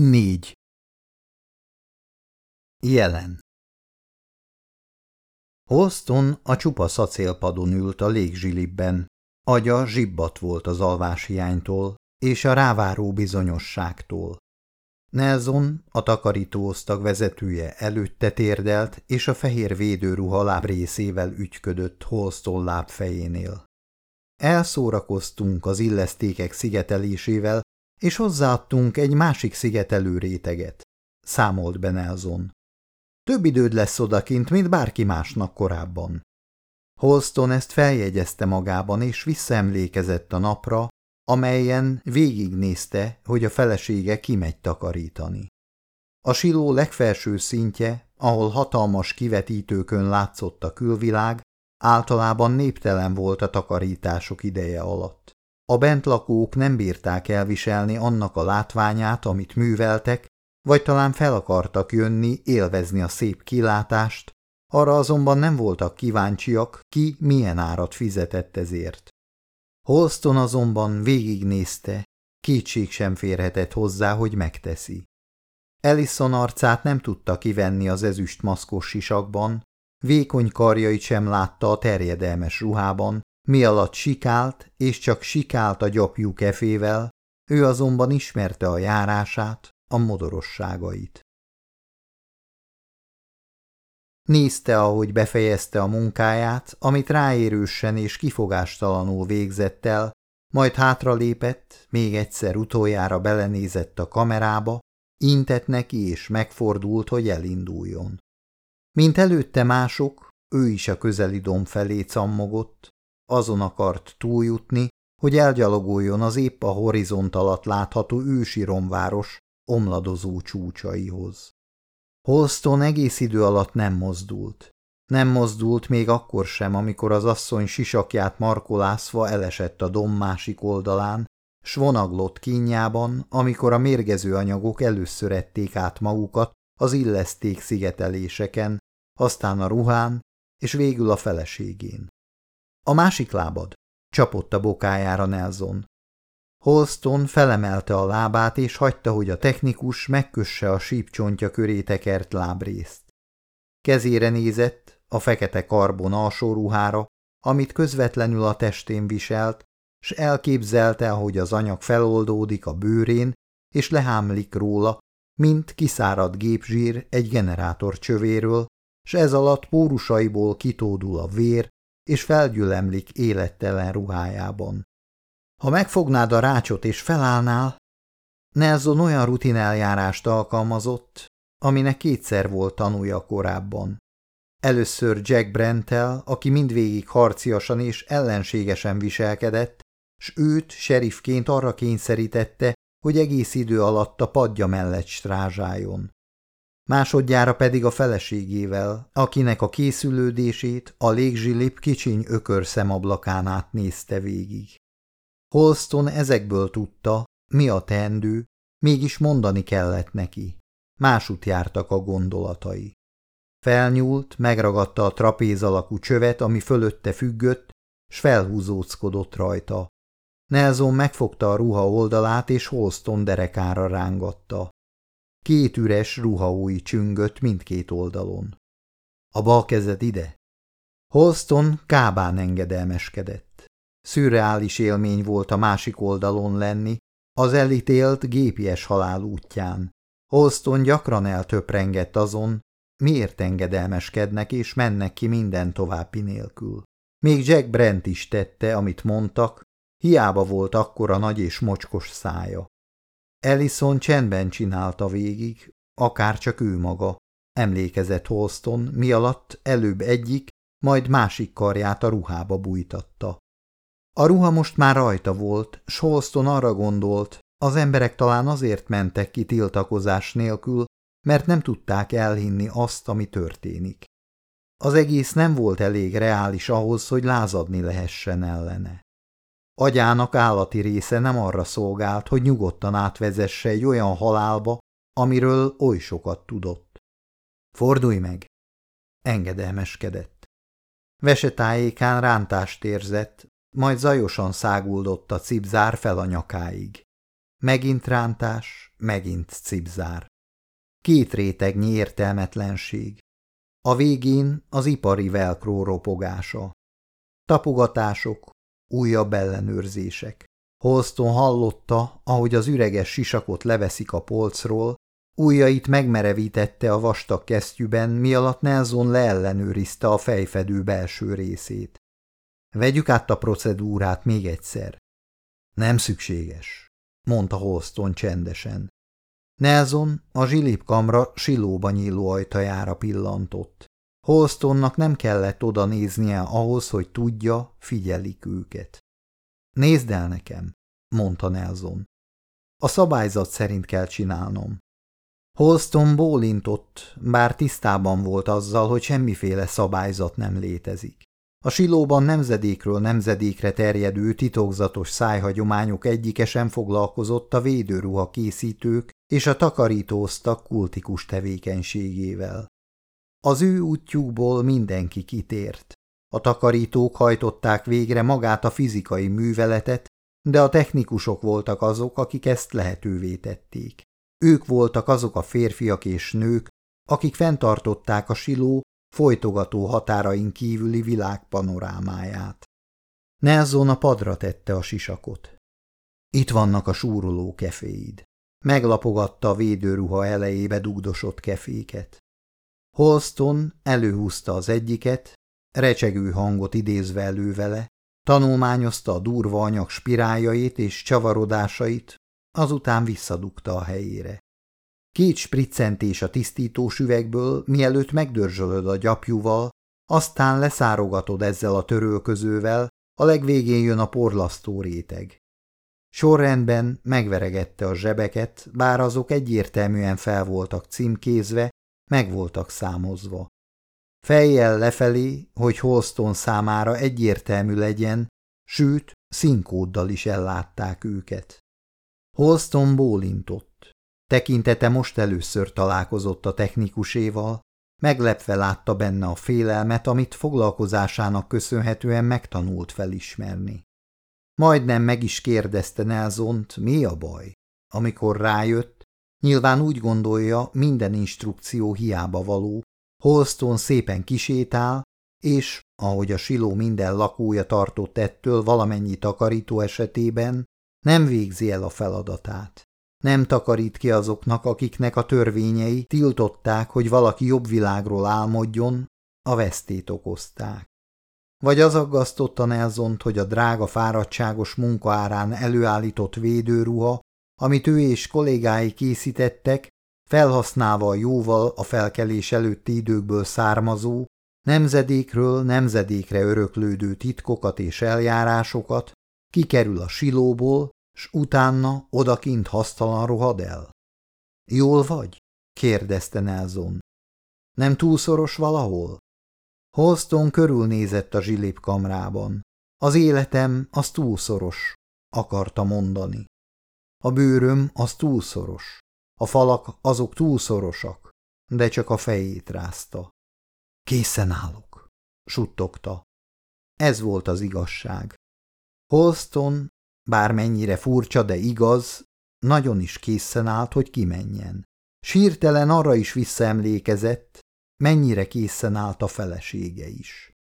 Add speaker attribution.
Speaker 1: 4. Jelen Holston a csupa szacélpadon ült a légzsilibben, agya zsibbat volt az alváshiánytól és a ráváró bizonyosságtól. Nelson, a takarítóosztag vezetője előtte térdelt, és a fehér védőruha lábrészével ügyködött Holston lábfejénél. Elszórakoztunk az illesztékek szigetelésével, és hozzáadtunk egy másik szigetelő réteget, számolt be Nelson. Több időd lesz odakint, mint bárki másnak korábban. Holston ezt feljegyezte magában, és visszaemlékezett a napra, amelyen végignézte, hogy a felesége kimegy takarítani. A siló legfelső szintje, ahol hatalmas kivetítőkön látszott a külvilág, általában néptelen volt a takarítások ideje alatt. A bentlakók nem bírták elviselni annak a látványát, amit műveltek, vagy talán fel akartak jönni, élvezni a szép kilátást, arra azonban nem voltak kíváncsiak, ki milyen árat fizetett ezért. Holston azonban végignézte, kétség sem férhetett hozzá, hogy megteszi. Ellison arcát nem tudta kivenni az ezüst maszkos sisakban, vékony karjait sem látta a terjedelmes ruhában, mi alatt sikált, és csak sikált a gyapjú kefével, ő azonban ismerte a járását, a modorosságait. Nézte, ahogy befejezte a munkáját, amit ráérősen és kifogástalanul végzett el, majd hátralépett, még egyszer utoljára belenézett a kamerába, intett neki és megfordult, hogy elinduljon. Mint előtte mások, ő is a közeli dom felé cammogott, azon akart túljutni, hogy elgyalogoljon az épp a horizont alatt látható ősi romváros omladozó csúcsaihoz. Holston egész idő alatt nem mozdult. Nem mozdult még akkor sem, amikor az asszony sisakját markolászva elesett a dom másik oldalán, s vonaglott kínjában, amikor a mérgező anyagok először ették át magukat az illeszték szigeteléseken, aztán a ruhán, és végül a feleségén. A másik lábad, csapott a bokájára Nelson. Holston felemelte a lábát, és hagyta, hogy a technikus megkösse a sípcsontja köré tekert lábrészt. Kezére nézett, a fekete karbon alsó ruhára, amit közvetlenül a testén viselt, s elképzelte, ahogy az anyag feloldódik a bőrén, és lehámlik róla, mint kiszáradt gépzsír egy generátor csövéről, s ez alatt pórusaiból kitódul a vér, és felgyülemlik élettelen ruhájában. Ha megfognád a rácsot és felállnál, Nelson olyan rutineljárást alkalmazott, aminek kétszer volt tanúja korábban. Először Jack Brentel, aki mindvégig harciasan és ellenségesen viselkedett, s őt serifként arra kényszerítette, hogy egész idő alatt a padja mellett strázsáljon másodjára pedig a feleségével, akinek a készülődését a légzsilip kicsiny ökör szemablakán át nézte végig. Holston ezekből tudta, mi a teendő, mégis mondani kellett neki. Másút jártak a gondolatai. Felnyúlt, megragadta a trapéz alakú csövet, ami fölötte függött, s felhúzóckodott rajta. Nelson megfogta a ruha oldalát, és Holston derekára rángatta. Két üres ruhaúj csüngött mindkét oldalon. A bal kezed ide? Holston kábán engedelmeskedett. Szürreális élmény volt a másik oldalon lenni, az elítélt gépies halál útján. Holston gyakran eltöprengett azon, miért engedelmeskednek és mennek ki minden további nélkül. Még Jack Brent is tette, amit mondtak, hiába volt akkora nagy és mocskos szája. Ellison csendben csinálta végig, akár csak ő maga. Emlékezett Holston, mi alatt előbb egyik, majd másik karját a ruhába bújtatta. A ruha most már rajta volt, s Holston arra gondolt, az emberek talán azért mentek ki tiltakozás nélkül, mert nem tudták elhinni azt, ami történik. Az egész nem volt elég reális ahhoz, hogy lázadni lehessen ellene. Agyának állati része nem arra szolgált, hogy nyugodtan átvezesse egy olyan halálba, amiről oly sokat tudott. Fordulj meg! Engedelmeskedett. Vesetájékán rántást érzett, majd zajosan száguldott a cipzár fel a nyakáig. Megint rántás, megint cipzár. Két rétegnyi értelmetlenség. A végén az ipari velkró ropogása. Tapogatások, újabb ellenőrzések. Holston hallotta, ahogy az üreges sisakot leveszik a polcról, ujjait megmerevítette a vastag kesztyűben, mi alatt Nelson leellenőrizte a fejfedő belső részét. Vegyük át a procedúrát még egyszer. Nem szükséges, mondta Holston csendesen. Nelson a zsilipkamra silóba nyíló ajtajára pillantott. Holstonnak nem kellett oda néznie ahhoz, hogy tudja, figyelik őket. Nézd el nekem, mondta Nelson. A szabályzat szerint kell csinálnom. Holston bólintott, bár tisztában volt azzal, hogy semmiféle szabályzat nem létezik. A silóban nemzedékről nemzedékre terjedő titokzatos szájhagyományok egyike sem foglalkozott a védőruha készítők és a takarítóztak kultikus tevékenységével. Az ő útjukból mindenki kitért. A takarítók hajtották végre magát a fizikai műveletet, de a technikusok voltak azok, akik ezt lehetővé tették. Ők voltak azok a férfiak és nők, akik fenntartották a siló folytogató határain kívüli világ panorámáját. Nelson a padra tette a sisakot. Itt vannak a súroló keféid. Meglapogatta a védőruha elejébe dugdosott keféket. Holston előhúzta az egyiket, recsegő hangot idézve elő vele, tanulmányozta a durva anyag spiráljait és csavarodásait, azután visszadugta a helyére. Két spriccentés a tisztítós üvegből, mielőtt megdörzsölöd a gyapjúval, aztán leszárogatod ezzel a törölközővel, a legvégén jön a porlasztó réteg. Sorrendben megveregette a zsebeket, bár azok egyértelműen fel voltak címkézve, meg voltak számozva. Fejjel lefelé, hogy Holston számára egyértelmű legyen, sőt, színkóddal is ellátták őket. Holston bólintott. Tekintete most először találkozott a technikuséval, meglepve látta benne a félelmet, amit foglalkozásának köszönhetően megtanult felismerni. Majdnem meg is kérdezte Nelzont, mi a baj. Amikor rájött, nyilván úgy gondolja, minden instrukció hiába való, Holston szépen kisétál, és, ahogy a siló minden lakója tartott ettől valamennyi takarító esetében, nem végzi el a feladatát. Nem takarít ki azoknak, akiknek a törvényei tiltották, hogy valaki jobb világról álmodjon, a vesztét okozták. Vagy az aggasztotta Nelzont, hogy a drága fáradtságos munka árán előállított védőruha, amit ő és kollégái készítettek, felhasználva jóval a felkelés előtti időkből származó, nemzedékről nemzedékre öröklődő titkokat és eljárásokat, kikerül a silóból, s utána odakint hasztalan rohad el. Jól vagy? kérdezte Nelson. Nem túlszoros valahol? Holston körülnézett a zsilipkamrában. Az életem az túlszoros, akarta mondani. A bőröm az túlszoros. A falak azok túlszorosak, de csak a fejét rázta. Készen állok, suttogta. Ez volt az igazság. Holston, bármennyire furcsa, de igaz, nagyon is készen állt, hogy kimenjen. Sírtelen arra is visszaemlékezett, mennyire készen állt a felesége is.